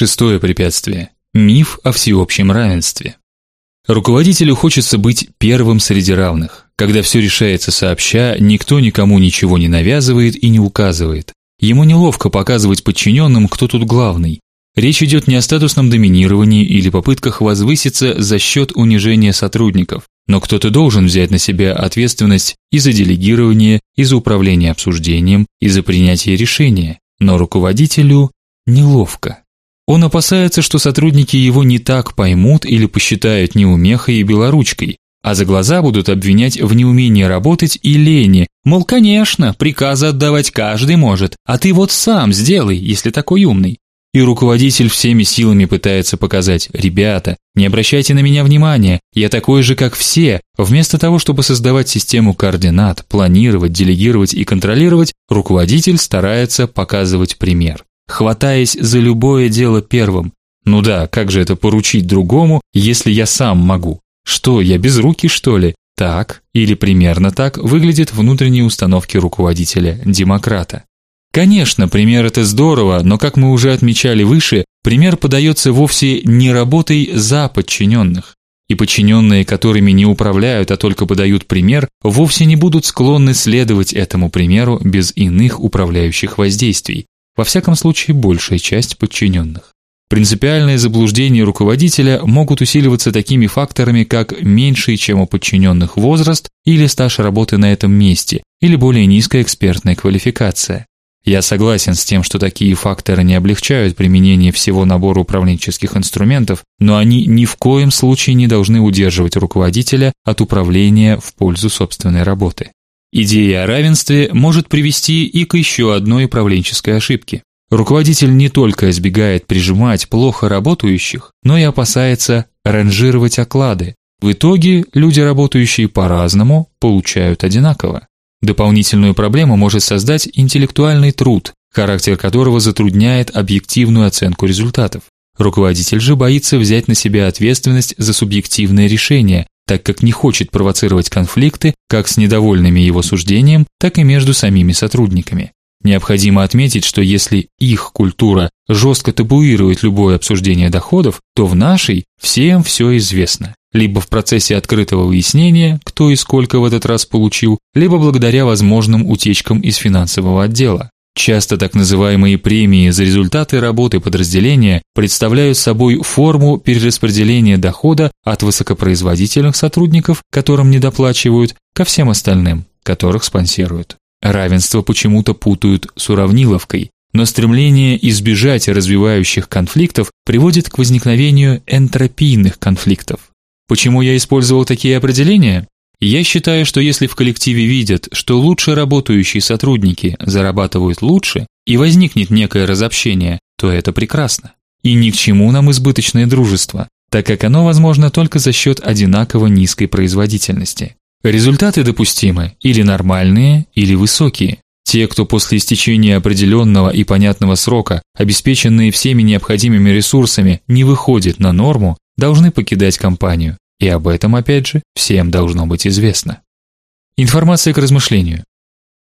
Шестое препятствие миф о всеобщем равенстве. Руководителю хочется быть первым среди равных. Когда все решается сообща, никто никому ничего не навязывает и не указывает. Ему неловко показывать подчиненным, кто тут главный. Речь идет не о статусном доминировании или попытках возвыситься за счет унижения сотрудников, но кто-то должен взять на себя ответственность и за делегирование, и за управление обсуждением, и за принятие решения. Но руководителю неловко. Он опасается, что сотрудники его не так поймут или посчитают неумехой и белоручкой, а за глаза будут обвинять в неумении работать и лени. Мол, конечно, приказы отдавать каждый может, а ты вот сам сделай, если такой умный. И руководитель всеми силами пытается показать: "Ребята, не обращайте на меня внимания, я такой же, как все". Вместо того, чтобы создавать систему координат, планировать, делегировать и контролировать, руководитель старается показывать пример хватаясь за любое дело первым. Ну да, как же это поручить другому, если я сам могу? Что, я без руки, что ли? Так или примерно так выглядят внутренние установки руководителя демократа. Конечно, пример это здорово, но как мы уже отмечали выше, пример подается вовсе не работой за подчиненных. И подчиненные, которыми не управляют, а только подают пример, вовсе не будут склонны следовать этому примеру без иных управляющих воздействий, во всяком случае, большая часть подчиненных. Принципиальные заблуждения руководителя могут усиливаться такими факторами, как меньший, чем у подчиненных возраст или стаж работы на этом месте, или более низкая экспертная квалификация. Я согласен с тем, что такие факторы не облегчают применение всего набора управленческих инструментов, но они ни в коем случае не должны удерживать руководителя от управления в пользу собственной работы. Идея о равенстве может привести и к еще одной управленческой ошибке. Руководитель не только избегает прижимать плохо работающих, но и опасается ранжировать оклады. В итоге люди, работающие по-разному, получают одинаково. Дополнительную проблему может создать интеллектуальный труд, характер которого затрудняет объективную оценку результатов. Руководитель же боится взять на себя ответственность за субъективное решение, так как не хочет провоцировать конфликты как с недовольными его суждением, так и между самими сотрудниками. Необходимо отметить, что если их культура жестко табуирует любое обсуждение доходов, то в нашей всем все известно. Либо в процессе открытого выяснения, кто и сколько в этот раз получил, либо благодаря возможным утечкам из финансового отдела. Часто так называемые премии за результаты работы подразделения представляют собой форму перераспределения дохода от высокопроизводительных сотрудников, которым недоплачивают, ко всем остальным, которых спонсируют. Равенство почему-то путают с уравниловкой, но стремление избежать развивающих конфликтов приводит к возникновению энтропийных конфликтов. Почему я использовал такие определения? Я считаю, что если в коллективе видят, что лучше работающие сотрудники зарабатывают лучше и возникнет некое разобщение, то это прекрасно. И ни к чему нам избыточное дружество, так как оно возможно только за счет одинаково низкой производительности. Результаты допустимы или нормальные, или высокие. Те, кто после истечения определенного и понятного срока, обеспеченные всеми необходимыми ресурсами, не выходят на норму, должны покидать компанию. И об этом опять же всем должно быть известно. Информация к размышлению.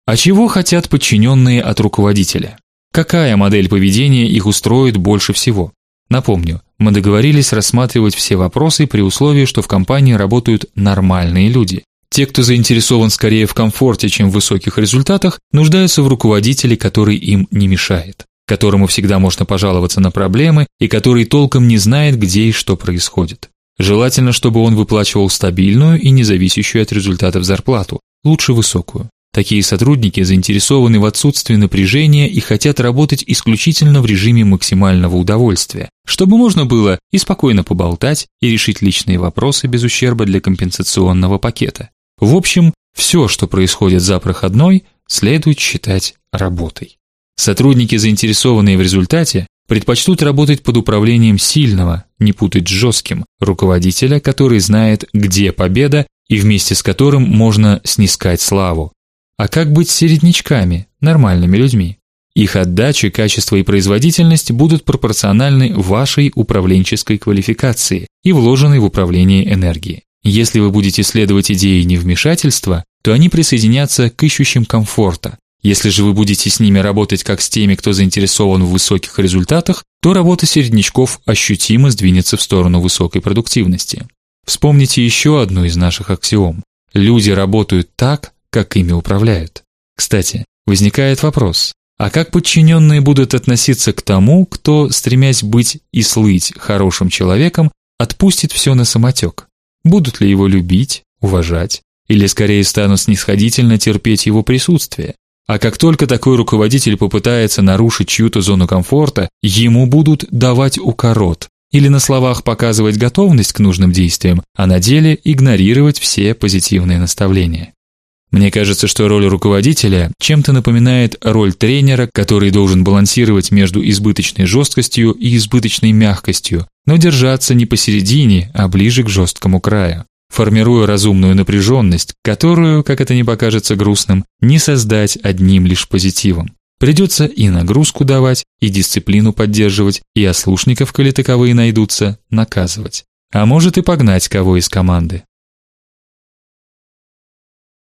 А чего хотят подчиненные от руководителя? Какая модель поведения их устроит больше всего? Напомню, мы договорились рассматривать все вопросы при условии, что в компании работают нормальные люди. Те, кто заинтересован скорее в комфорте, чем в высоких результатах, нуждаются в руководителе, который им не мешает, которому всегда можно пожаловаться на проблемы и который толком не знает, где и что происходит. Желательно, чтобы он выплачивал стабильную и независящую от результатов зарплату, лучше высокую. Такие сотрудники заинтересованы в отсутствии напряжения и хотят работать исключительно в режиме максимального удовольствия, чтобы можно было и спокойно поболтать и решить личные вопросы без ущерба для компенсационного пакета. В общем, все, что происходит за проходной, следует считать работой. Сотрудники, заинтересованные в результате, предпочтут работать под управлением сильного, не путать с жестким, руководителя, который знает, где победа и вместе с которым можно снискать славу. А как быть с середнячками, нормальными людьми? Их отдача, качество и производительность будут пропорциональны вашей управленческой квалификации и вложенной в управление энергии. Если вы будете следовать идее невмешательства, то они присоединятся к ищущим комфорта, Если же вы будете с ними работать как с теми, кто заинтересован в высоких результатах, то работа середнячков ощутимо сдвинется в сторону высокой продуктивности. Вспомните еще одну из наших аксиом. Люди работают так, как ими управляют. Кстати, возникает вопрос: а как подчиненные будут относиться к тому, кто, стремясь быть и слыть хорошим человеком, отпустит все на самотек? Будут ли его любить, уважать или скорее станут снисходительно терпеть его присутствие? А как только такой руководитель попытается нарушить чью-то зону комфорта, ему будут давать укорот или на словах показывать готовность к нужным действиям, а на деле игнорировать все позитивные наставления. Мне кажется, что роль руководителя чем-то напоминает роль тренера, который должен балансировать между избыточной жесткостью и избыточной мягкостью, но держаться не посередине, а ближе к жесткому краю формируя разумную напряженность, которую, как это не покажется грустным, не создать одним лишь позитивом. Придется и нагрузку давать, и дисциплину поддерживать, и ослушников, коли таковые найдутся, наказывать. А может и погнать кого из команды.